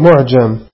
معجم